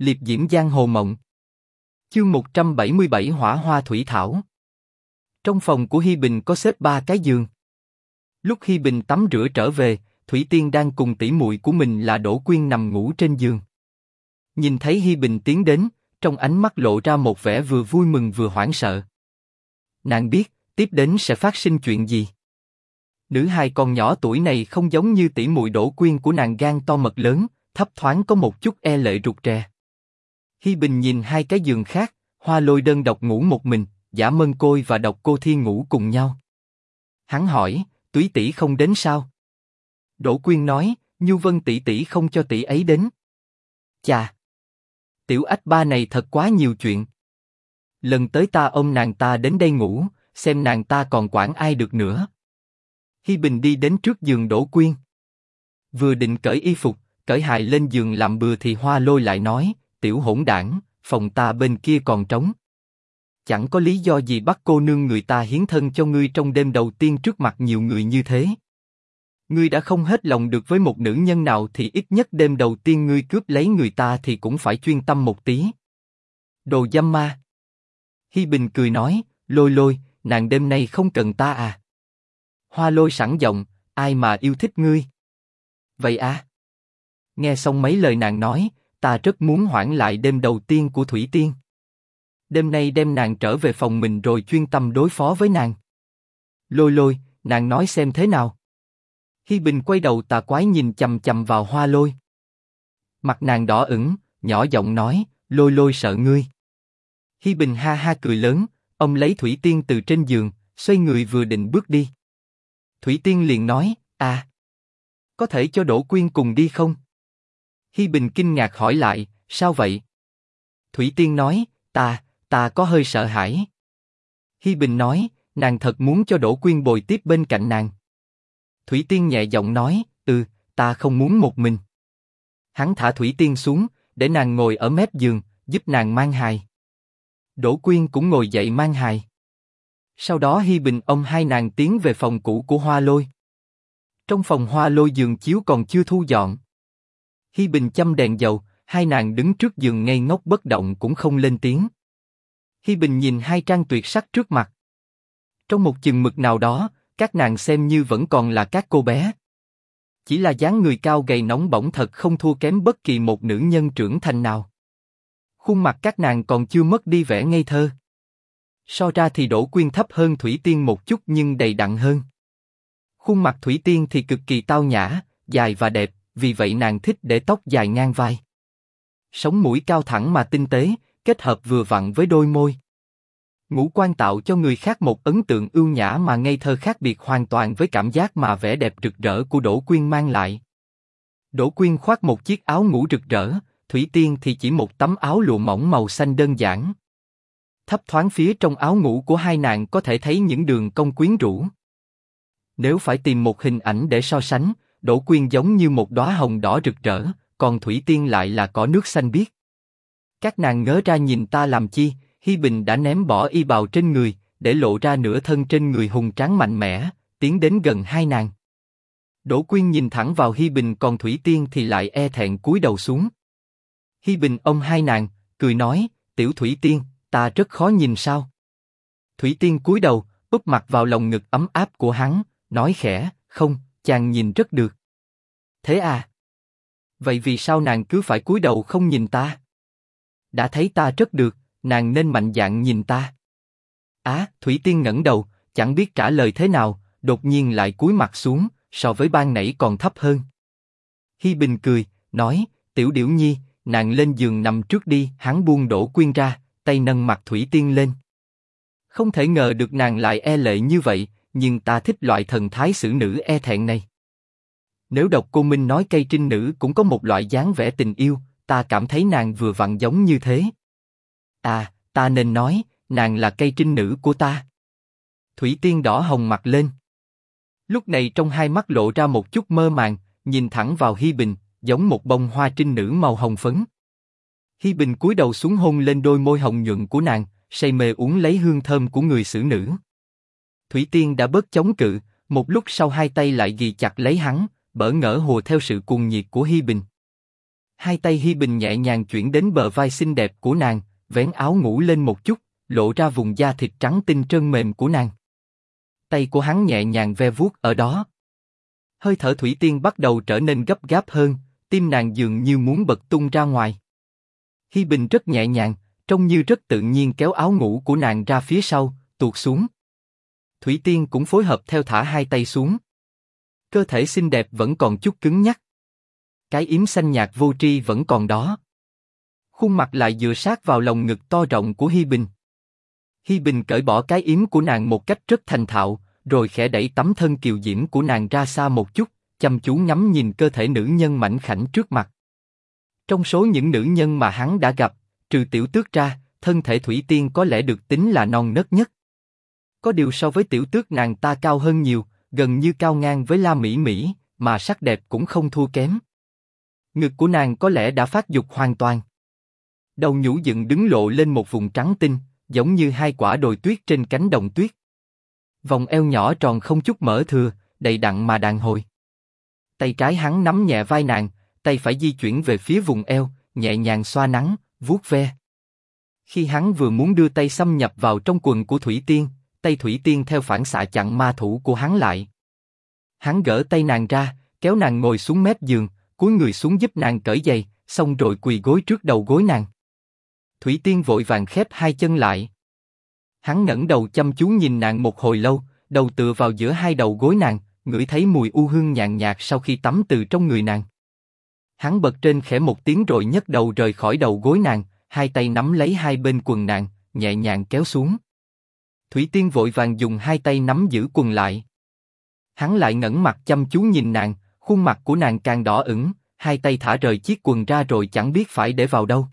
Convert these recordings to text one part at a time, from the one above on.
Liệp diễm giang hồ mộng. Chương 177 Hỏa hoa thủy thảo. Trong phòng của Hi Bình có xếp ba cái giường. Lúc Hi Bình tắm rửa trở về, Thủy Tiên đang cùng tỷ muội của mình là Đỗ Quyên nằm ngủ trên giường. Nhìn thấy Hi Bình tiến đến, trong ánh mắt lộ ra một vẻ vừa vui mừng vừa hoảng sợ. Nàng biết, tiếp đến sẽ phát sinh chuyện gì. Nữ hài còn nhỏ tuổi này không giống như tỷ muội Đỗ Quyên của nàng gan to mật lớn, thấp thoáng có một chút e lệ rụt rè. Hi Bình nhìn hai cái giường khác, Hoa Lôi đơn độc ngủ một mình, Giả Mân Côi và Độc Cô Thiên ngủ cùng nhau. Hắn hỏi, Túy tỷ không đến sao? Đỗ Quyên nói, Nhu Vân tỷ tỷ không cho tỷ ấy đến. Chà, tiểu ách ba này thật quá nhiều chuyện. Lần tới ta ôm nàng ta đến đây ngủ, xem nàng ta còn quản ai được nữa. Hi Bình đi đến trước giường Đỗ Quyên. Vừa định cởi y phục, cởi hài lên giường làm bừa thì Hoa Lôi lại nói, tiểu hỗn đảng, phòng ta bên kia còn trống. Chẳng có lý do gì bắt cô nương người ta hiến thân cho ngươi trong đêm đầu tiên trước mặt nhiều người như thế. Ngươi đã không hết lòng được với một nữ nhân nào thì ít nhất đêm đầu tiên ngươi cướp lấy người ta thì cũng phải chuyên tâm một tí. Đồ dâm ma. Hi Bình cười nói, lôi lôi, nàng đêm nay không cần ta à. Hoa lôi sẵn giọng, ai mà yêu thích ngươi. Vậy à? Nghe xong mấy lời nàng nói, ta rất muốn hoãn lại đêm đầu tiên của Thủy Tiên. Đêm nay đem nàng trở về phòng mình rồi chuyên tâm đối phó với nàng. Lôi lôi, nàng nói xem thế nào. Hi Bình quay đầu tà quái nhìn chầm chầm vào hoa lôi. Mặt nàng đỏ ửng, nhỏ giọng nói, lôi lôi sợ ngươi. Hi Bình ha ha cười lớn, ông lấy Thủy Tiên từ trên giường, xoay người vừa định bước đi. Thủy Tiên liền nói, à, có thể cho Đỗ Quyên cùng đi không? Hi Bình kinh ngạc hỏi lại, sao vậy? Thủy Tiên nói, ta, ta có hơi sợ hãi. Hi Bình nói, nàng thật muốn cho Đỗ Quyên bồi tiếp bên cạnh nàng. Thủy Tiên nhẹ giọng nói, ừ, ta không muốn một mình. Hắn thả Thủy Tiên xuống, để nàng ngồi ở mép giường, giúp nàng mang hài. Đỗ Quyên cũng ngồi dậy mang hài. Sau đó Hi Bình ông hai nàng tiến về phòng cũ của Hoa Lôi. Trong phòng Hoa Lôi giường chiếu còn chưa thu dọn. Hi Bình châm đèn dầu, hai nàng đứng trước giường ngây ngốc bất động cũng không lên tiếng. Hi Bình nhìn hai trang tuyệt sắc trước mặt. Trong một chừng mực nào đó, các nàng xem như vẫn còn là các cô bé. Chỉ là dáng người cao gầy nóng bỏng thật không thua kém bất kỳ một nữ nhân trưởng thành nào. Khuôn mặt các nàng còn chưa mất đi vẻ ngây thơ. So ra thì Đỗ Quyên thấp hơn Thủy Tiên một chút nhưng đầy đặn hơn. Khuôn mặt Thủy Tiên thì cực kỳ tao nhã, dài và đẹp, vì vậy nàng thích để tóc dài ngang vai. Sống mũi cao thẳng mà tinh tế, kết hợp vừa vặn với đôi môi. Ngũ quan tạo cho người khác một ấn tượng ưu nhã mà ngây thơ khác biệt hoàn toàn với cảm giác mà vẻ đẹp rực rỡ của Đỗ Quyên mang lại. Đỗ Quyên khoác một chiếc áo ngủ rực rỡ, Thủy Tiên thì chỉ một tấm áo lụa mỏng màu xanh đơn giản. Thấp thoáng phía trong áo ngủ của hai nàng có thể thấy những đường cong quyến rũ. Nếu phải tìm một hình ảnh để so sánh, Đỗ Quyên giống như một đóa hồng đỏ rực rỡ, còn Thủy Tiên lại là có nước xanh biếc. Các nàng ngớ ra nhìn ta làm chi? Hi Bình đã ném bỏ y bào trên người, để lộ ra nửa thân trên người hùng tráng mạnh mẽ, tiến đến gần hai nàng. Đỗ Quyên nhìn thẳng vào Hi Bình, còn Thủy Tiên thì lại e thẹn cúi đầu xuống. Hi Bình ôm hai nàng, cười nói: Tiểu Thủy Tiên, ta rất khó nhìn sao? Thủy Tiên cúi đầu, úp mặt vào lòng ngực ấm áp của hắn, nói khẽ: Không, chàng nhìn rất được. Thế à? Vậy vì sao nàng cứ phải cúi đầu không nhìn ta? Đã thấy ta rất được, nàng nên mạnh dạn nhìn ta. Á, Thủy Tiên ngẩng đầu, chẳng biết trả lời thế nào, đột nhiên lại cúi mặt xuống, so với ban nãy còn thấp hơn. Hi Bình cười, nói, Tiểu Điểu Nhi, nàng lên giường nằm trước đi. Hắn buông đổ quyên ra, tay nâng mặt Thủy Tiên lên. Không thể ngờ được nàng lại e lệ như vậy, nhưng ta thích loại thần thái xử nữ e thẹn này. Nếu độc cô Minh nói cây trinh nữ cũng có một loại dáng vẻ tình yêu, ta cảm thấy nàng vừa vặn giống như thế. À, ta nên nói, nàng là cây trinh nữ của ta. Thủy Tiên đỏ hồng mặt lên. Lúc này trong hai mắt lộ ra một chút mơ màng, nhìn thẳng vào Hi Bình, giống một bông hoa trinh nữ màu hồng phấn. Hi Bình cúi đầu xuống hôn lên đôi môi hồng nhuận của nàng, say mê uống lấy hương thơm của người xử nữ. Thủy Tiên đã bớt chống cự, một lúc sau hai tay lại ghi chặt lấy hắn, bỡ ngỡ hùa theo sự cuồng nhiệt của Hi Bình. Hai tay Hi Bình nhẹ nhàng chuyển đến bờ vai xinh đẹp của nàng, vén áo ngủ lên một chút, lộ ra vùng da thịt trắng tinh trơn mềm của nàng. Tay của hắn nhẹ nhàng ve vuốt ở đó. Hơi thở thủy tiên bắt đầu trở nên gấp gáp hơn, tim nàng dường như muốn bật tung ra ngoài. Hi Bình rất nhẹ nhàng, trông như rất tự nhiên kéo áo ngủ của nàng ra phía sau, tuột xuống. Thủy Tiên cũng phối hợp theo thả hai tay xuống. Cơ thể xinh đẹp vẫn còn chút cứng nhắc. Cái yếm xanh nhạt vô tri vẫn còn đó. Khuôn mặt lại dựa sát vào lồng ngực to rộng của Hi Bình. Hi Bình cởi bỏ cái yếm của nàng một cách rất thành thạo, rồi khẽ đẩy tấm thân kiều diễm của nàng ra xa một chút, chăm chú ngắm nhìn cơ thể nữ nhân mảnh khảnh trước mặt. Trong số những nữ nhân mà hắn đã gặp, trừ tiểu tước ra, thân thể thủy tiên có lẽ được tính là non nớt nhất. Có điều so với tiểu tước nàng ta cao hơn nhiều, gần như cao ngang với La Mỹ Mỹ, mà sắc đẹp cũng không thua kém. Ngực của nàng có lẽ đã phát dục hoàn toàn. Đầu nhũ dựng đứng lộ lên một vùng trắng tinh, giống như hai quả đồi tuyết trên cánh đồng tuyết. Vòng eo nhỏ tròn không chút mở thừa, đầy đặn mà đàn hồi. Tay trái hắn nắm nhẹ vai nàng, tay phải di chuyển về phía vùng eo, nhẹ nhàng xoa nắng, vuốt ve. Khi hắn vừa muốn đưa tay xâm nhập vào trong quần của Thủy Tiên, tay Thủy Tiên theo phản xạ chặn ma thủ của hắn lại. Hắn gỡ tay nàng ra, kéo nàng ngồi xuống mép giường, cúi người xuống giúp nàng cởi giày, xong rồi quỳ gối trước đầu gối nàng. Thủy Tiên vội vàng khép hai chân lại. Hắn ngẩng đầu chăm chú nhìn nàng một hồi lâu, đầu tựa vào giữa hai đầu gối nàng, ngửi thấy mùi u hương nhàn nhạt sau khi tắm từ trong người nàng. Hắn bật trên khẽ một tiếng rồi nhấc đầu rời khỏi đầu gối nàng, hai tay nắm lấy hai bên quần nàng, nhẹ nhàng kéo xuống. Thủy Tiên vội vàng dùng hai tay nắm giữ quần lại. Hắn lại ngẩng mặt chăm chú nhìn nàng, khuôn mặt của nàng càng đỏ ửng, hai tay thả rời chiếc quần ra rồi chẳng biết phải để vào đâu.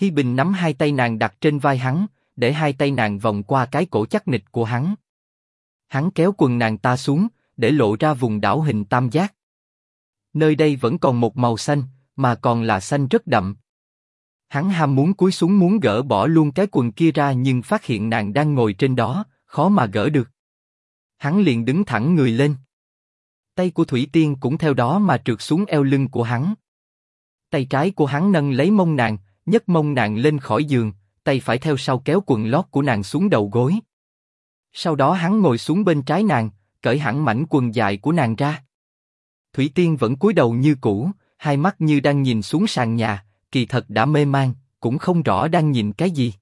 Hi Bình nắm hai tay nàng đặt trên vai hắn, để hai tay nàng vòng qua cái cổ chắc nịch của hắn. Hắn kéo quần nàng ta xuống, để lộ ra vùng đảo hình tam giác. Nơi đây vẫn còn một màu xanh, mà còn là xanh rất đậm. Hắn ham muốn cúi xuống muốn gỡ bỏ luôn cái quần kia ra nhưng phát hiện nàng đang ngồi trên đó, khó mà gỡ được. Hắn liền đứng thẳng người lên. Tay của Thủy Tiên cũng theo đó mà trượt xuống eo lưng của hắn. Tay trái của hắn nâng lấy mông nàng, nhấc mông nàng lên khỏi giường, tay phải theo sau kéo quần lót của nàng xuống đầu gối. Sau đó hắn ngồi xuống bên trái nàng, cởi hẳn mảnh quần dài của nàng ra. Thủy Tiên vẫn cúi đầu như cũ, hai mắt như đang nhìn xuống sàn nhà, kỳ thật đã mê man, cũng không rõ đang nhìn cái gì.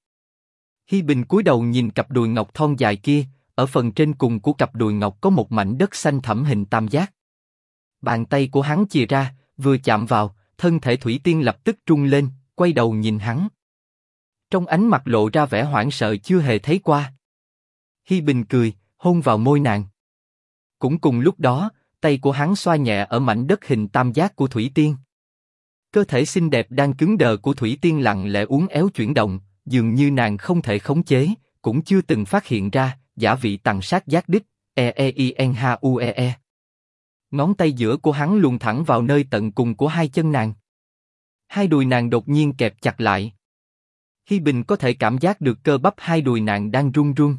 Hi Bình cúi đầu nhìn cặp đùi ngọc thon dài kia, ở phần trên cùng của cặp đùi ngọc có một mảnh đất xanh thẳm hình tam giác. Bàn tay của hắn chìa ra, vừa chạm vào, thân thể Thủy Tiên lập tức trung lên, quay đầu nhìn hắn. Trong ánh mặt lộ ra vẻ hoảng sợ chưa hề thấy qua. Hi Bình cười, hôn vào môi nàng. Cũng cùng lúc đó, tay của hắn xoa nhẹ ở mảnh đất hình tam giác của Thủy Tiên. Cơ thể xinh đẹp đang cứng đờ của Thủy Tiên lặng lẽ uốn éo chuyển động, dường như nàng không thể khống chế, cũng chưa từng phát hiện ra, giả vị tàng sát giác đích, e e i n h u e e. Ngón tay giữa của hắn luồn thẳng vào nơi tận cùng của hai chân nàng. Hai đùi nàng đột nhiên kẹp chặt lại. Hi Bình có thể cảm giác được cơ bắp hai đùi nàng đang run run.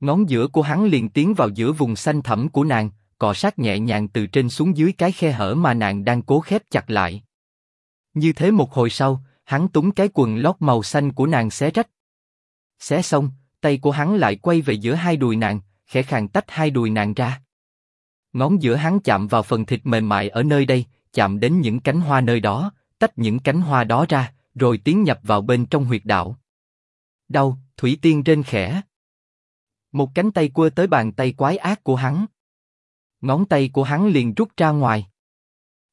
Ngón giữa của hắn liền tiến vào giữa vùng xanh thẳm của nàng, cọ sát nhẹ nhàng từ trên xuống dưới cái khe hở mà nàng đang cố khép chặt lại. Như thế một hồi sau, hắn túng cái quần lót màu xanh của nàng xé rách. Xé xong, tay của hắn lại quay về giữa hai đùi nàng, khẽ khàng tách hai đùi nàng ra. Ngón giữa hắn chạm vào phần thịt mềm mại ở nơi đây, chạm đến những cánh hoa nơi đó, tách những cánh hoa đó ra, rồi tiến nhập vào bên trong huyệt đạo. Đau, Thủy Tiên trên khẽ. Một cánh tay quơ tới bàn tay quái ác của hắn. Ngón tay của hắn liền rút ra ngoài.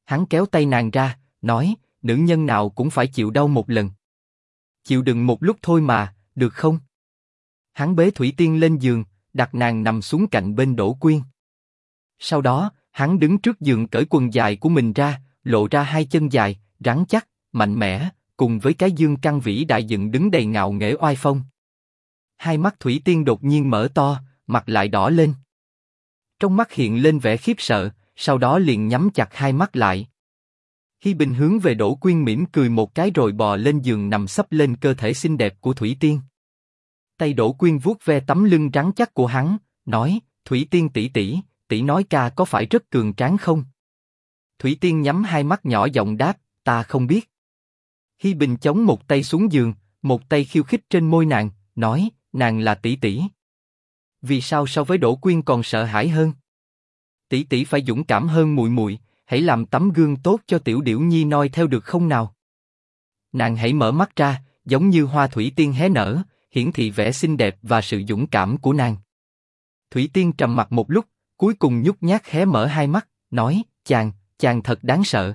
Hắn kéo tay nàng ra, nói, nữ nhân nào cũng phải chịu đau một lần. Chịu đựng một lúc thôi mà, được không? Hắn bế Thủy Tiên lên giường, đặt nàng nằm xuống cạnh bên Đỗ Quyên. Sau đó, hắn đứng trước giường cởi quần dài của mình ra, lộ ra hai chân dài, rắn chắc, mạnh mẽ, cùng với cái dương căng vĩ đại dựng đứng đầy ngạo nghễ oai phong. Hai mắt Thủy Tiên đột nhiên mở to, mặt lại đỏ lên. Trong mắt hiện lên vẻ khiếp sợ, sau đó liền nhắm chặt hai mắt lại. Hi Bình hướng về Đỗ Quyên mỉm cười một cái rồi bò lên giường nằm sấp lên cơ thể xinh đẹp của Thủy Tiên. Tay Đỗ Quyên vuốt ve tấm lưng rắn chắc của hắn, nói: Thủy Tiên tỷ tỷ, tỷ nói ca có phải rất cường tráng không? Thủy Tiên nhắm hai mắt nhỏ giọng đáp: ta không biết. Hi Bình chống một tay xuống giường, một tay khiêu khích trên môi nàng, nói, nàng là tỷ tỷ. Vì sao so với Đỗ Quyên còn sợ hãi hơn? Tỷ tỷ phải dũng cảm hơn mùi mùi, hãy làm tấm gương tốt cho tiểu điểu nhi noi theo được không nào? Nàng hãy mở mắt ra, giống như hoa thủy tiên hé nở, hiển thị vẻ xinh đẹp và sự dũng cảm của nàng. Thủy tiên trầm mặt một lúc, cuối cùng nhút nhát hé mở hai mắt, nói, chàng, chàng thật đáng sợ.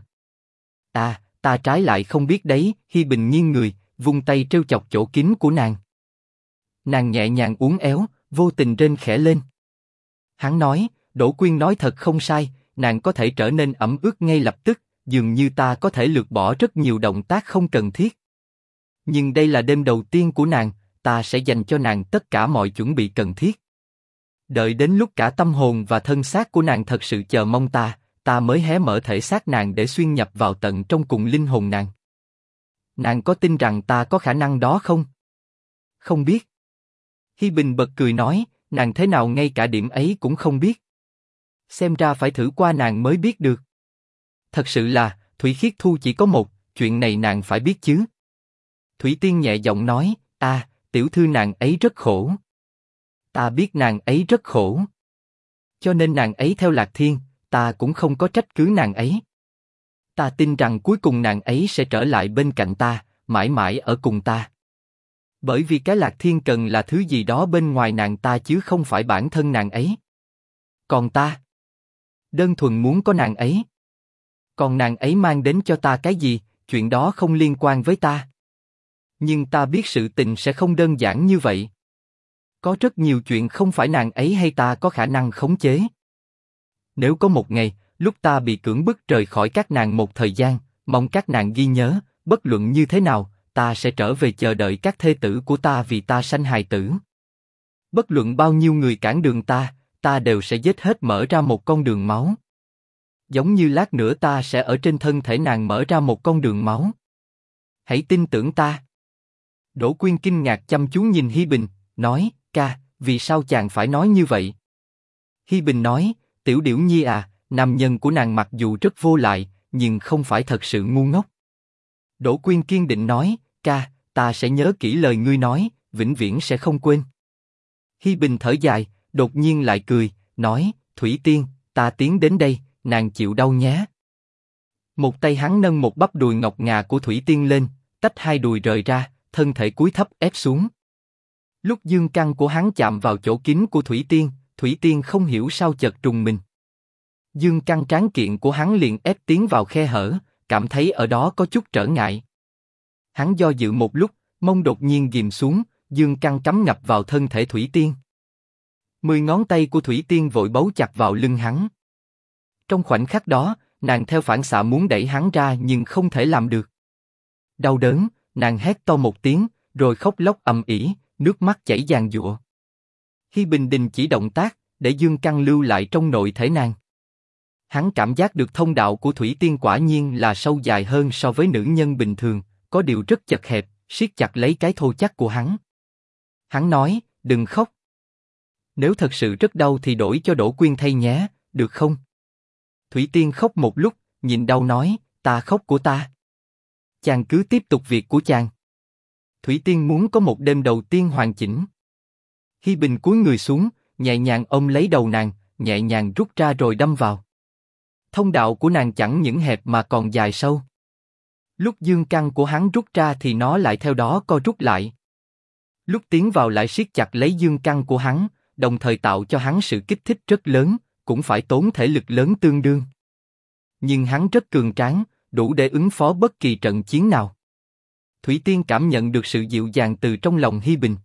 Ta, ta trái lại không biết đấy. Hi Bình nghiêng người, vung tay trêu chọc chỗ kín của nàng. Nàng nhẹ nhàng uốn éo, vô tình trên khẽ lên. Hắn nói, Đỗ Quyên nói thật không sai, nàng có thể trở nên ẩm ướt ngay lập tức, dường như ta có thể lược bỏ rất nhiều động tác không cần thiết. Nhưng đây là đêm đầu tiên của nàng, ta sẽ dành cho nàng tất cả mọi chuẩn bị cần thiết. Đợi đến lúc cả tâm hồn và thân xác của nàng thật sự chờ mong ta, ta mới hé mở thể xác nàng để xuyên nhập vào tận trong cùng linh hồn nàng. Nàng có tin rằng ta có khả năng đó không? Không biết. Hi Bình bật cười nói, nàng thế nào ngay cả điểm ấy cũng không biết. Xem ra phải thử qua nàng mới biết được. Thật sự là, Thủy Khiết Thu chỉ có một, chuyện này nàng phải biết chứ. Thủy Tiên nhẹ giọng nói, a, tiểu thư nàng ấy rất khổ. Ta biết nàng ấy rất khổ. Cho nên nàng ấy theo Lạc Thiên, ta cũng không có trách cứ nàng ấy. Ta tin rằng cuối cùng nàng ấy sẽ trở lại bên cạnh ta, mãi mãi ở cùng ta. Bởi vì cái Lạc Thiên cần là thứ gì đó bên ngoài nàng ta chứ không phải bản thân nàng ấy. Còn ta, đơn thuần muốn có nàng ấy. Còn nàng ấy mang đến cho ta cái gì, chuyện đó không liên quan với ta. Nhưng ta biết sự tình sẽ không đơn giản như vậy. Có rất nhiều chuyện không phải nàng ấy hay ta có khả năng khống chế. Nếu có một ngày, lúc ta bị cưỡng bức rời khỏi các nàng một thời gian, mong các nàng ghi nhớ, bất luận như thế nào, ta sẽ trở về chờ đợi các thê tử của ta vì ta sanh hài tử. Bất luận bao nhiêu người cản đường ta, ta đều sẽ giết hết mở ra một con đường máu. Giống như lát nữa ta sẽ ở trên thân thể nàng mở ra một con đường máu. Hãy tin tưởng ta. Đỗ Quyên kinh ngạc chăm chú nhìn Hi Bình, nói, ca, vì sao chàng phải nói như vậy? Hi Bình nói, tiểu điểu nhi à, nam nhân của nàng mặc dù rất vô lại, nhưng không phải thật sự ngu ngốc. Đỗ Quyên kiên định nói, ca, ta sẽ nhớ kỹ lời ngươi nói, vĩnh viễn sẽ không quên. Hi Bình thở dài, đột nhiên lại cười, nói, Thủy Tiên, ta tiến đến đây, nàng chịu đau nhé. Một tay hắn nâng một bắp đùi ngọc ngà của Thủy Tiên lên, tách hai đùi rời ra, thân thể cúi thấp ép xuống. Lúc dương căn của hắn chạm vào chỗ kín của Thủy Tiên, Thủy Tiên không hiểu sao chợt trùng mình. Dương căn tráng kiện của hắn liền ép tiến vào khe hở, cảm thấy ở đó có chút trở ngại. Hắn do dự một lúc, mông đột nhiên ghim xuống, dương căn cắm ngập vào thân thể Thủy Tiên. Mười ngón tay của Thủy Tiên vội bấu chặt vào lưng hắn. Trong khoảnh khắc đó, nàng theo phản xạ muốn đẩy hắn ra nhưng không thể làm được. Đau đớn, nàng hét to một tiếng, rồi khóc lóc ầm ĩ, nước mắt chảy giàn giụa. khi Bình Đình chỉ động tác, để Dương Căn lưu lại trong nội thể nàng. Hắn cảm giác được thông đạo của Thủy Tiên quả nhiên là sâu dài hơn so với nữ nhân bình thường, có điều rất chật hẹp, siết chặt lấy cái thô chắc của hắn. Hắn nói, đừng khóc. Nếu thật sự rất đau thì đổi cho Đỗ Quyên thay nhé, được không? Thủy Tiên khóc một lúc, nhìn đau nói, ta khóc của ta. Chàng cứ tiếp tục việc của chàng. Thủy Tiên muốn có một đêm đầu tiên hoàn chỉnh. Hi Bình cúi người xuống, nhẹ nhàng ôm lấy đầu nàng, nhẹ nhàng rút ra rồi đâm vào. Thông đạo của nàng chẳng những hẹp mà còn dài sâu. Lúc dương căn của hắn rút ra thì nó lại theo đó co rút lại. Lúc tiến vào lại siết chặt lấy dương căn của hắn, đồng thời tạo cho hắn sự kích thích rất lớn, cũng phải tốn thể lực lớn tương đương. Nhưng hắn rất cường tráng, đủ để ứng phó bất kỳ trận chiến nào. Thủy Tiên cảm nhận được sự dịu dàng từ trong lòng Hi Bình.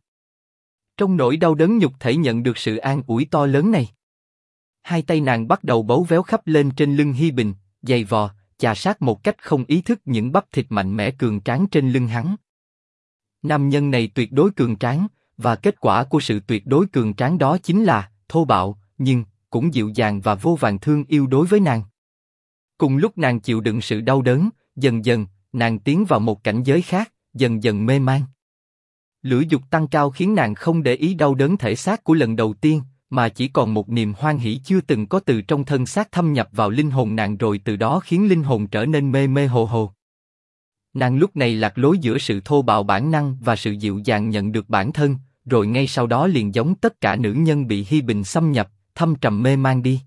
Trong nỗi đau đớn nhục thể nhận được sự an ủi to lớn này. Hai tay nàng bắt đầu bấu véo khắp lên trên lưng Hi Bình, dày vò, chà sát một cách không ý thức những bắp thịt mạnh mẽ cường tráng trên lưng hắn. Nam nhân này tuyệt đối cường tráng, và kết quả của sự tuyệt đối cường tráng đó chính là thô bạo, nhưng cũng dịu dàng và vô vàng thương yêu đối với nàng. Cùng lúc nàng chịu đựng sự đau đớn, dần dần nàng tiến vào một cảnh giới khác, dần dần mê man. Lửa dục tăng cao khiến nàng không để ý đau đớn thể xác của lần đầu tiên, mà chỉ còn một niềm hoan hỷ chưa từng có từ trong thân xác thâm nhập vào linh hồn nàng rồi từ đó khiến linh hồn trở nên mê mê hồ hồ. Nàng lúc này lạc lối giữa sự thô bạo bản năng và sự dịu dàng nhận được bản thân, rồi ngay sau đó liền giống tất cả nữ nhân bị Hi Bình xâm nhập, thâm trầm mê mang đi.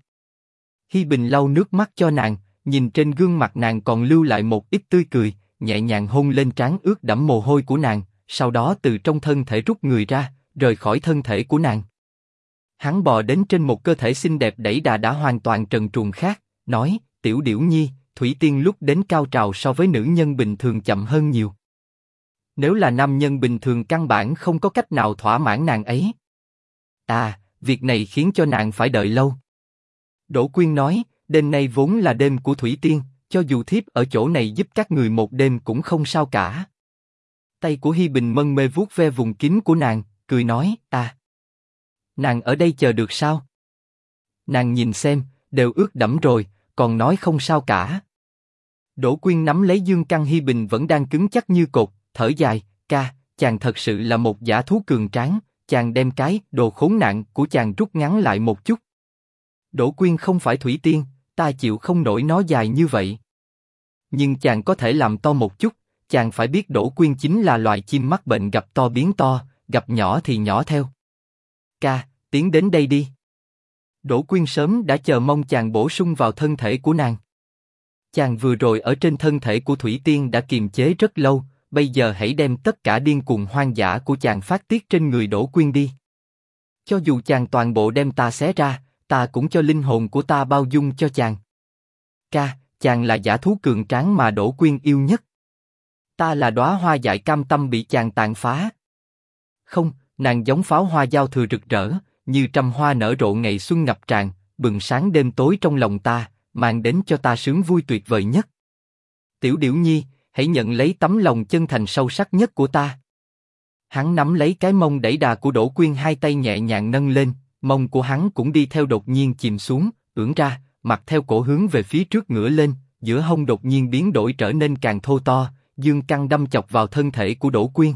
Hi Bình lau nước mắt cho nàng, nhìn trên gương mặt nàng còn lưu lại một ít tươi cười, nhẹ nhàng hôn lên trán ướt đẫm mồ hôi của nàng, sau đó từ trong thân thể rút người ra, rời khỏi thân thể của nàng. Hắn bò đến trên một cơ thể xinh đẹp đẩy đà đã hoàn toàn trần truồng khác, nói, tiểu điểu nhi, thủy tiên lúc đến cao trào so với nữ nhân bình thường chậm hơn nhiều. Nếu là nam nhân bình thường căn bản không có cách nào thỏa mãn nàng ấy. À, việc này khiến cho nàng phải đợi lâu. Đỗ Quyên nói, đêm nay vốn là đêm của Thủy Tiên, cho dù thiếp ở chỗ này giúp các người một đêm cũng không sao cả. Tay của Hi Bình mân mê vuốt ve vùng kín của nàng, cười nói, à, nàng ở đây chờ được sao? Nàng nhìn xem, đều ướt đẫm rồi, còn nói không sao cả. Đỗ Quyên nắm lấy dương căn Hi Bình vẫn đang cứng chắc như cột, thở dài, ca, chàng thật sự là một giả thú cường tráng, chàng đem cái đồ khốn nạn của chàng rút ngắn lại một chút. Đỗ Quyên không phải thủy tiên, ta chịu không nổi nó dài như vậy. Nhưng chàng có thể làm to một chút, chàng phải biết Đỗ Quyên chính là loài chim mắc bệnh gặp to biến to, gặp nhỏ thì nhỏ theo. Ca, tiến đến đây đi. Đỗ Quyên sớm đã chờ mong chàng bổ sung vào thân thể của nàng. Chàng vừa rồi ở trên thân thể của Thủy Tiên đã kiềm chế rất lâu, bây giờ hãy đem tất cả điên cuồng hoang dã của chàng phát tiết trên người Đỗ Quyên đi. Cho dù chàng toàn bộ đem ta xé ra, ta cũng cho linh hồn của ta bao dung cho chàng. Ca, chàng là giả thú cường tráng mà Đỗ Quyên yêu nhất. Ta là đóa hoa dại cam tâm bị chàng tàn phá. Không, nàng giống pháo hoa giao thừa rực rỡ, như trăm hoa nở rộ ngày xuân ngập tràn, bừng sáng đêm tối trong lòng ta, mang đến cho ta sướng vui tuyệt vời nhất. Tiểu Điểu Nhi, hãy nhận lấy tấm lòng chân thành sâu sắc nhất của ta. Hắn nắm lấy cái mông đẩy đà của Đỗ Quyên hai tay nhẹ nhàng nâng lên, mông của hắn cũng đi theo đột nhiên chìm xuống, ưỡn ra, mặt theo cổ hướng về phía trước ngửa lên, giữa hông đột nhiên biến đổi trở nên càng thô to, dương căng đâm chọc vào thân thể của Đỗ Quyên.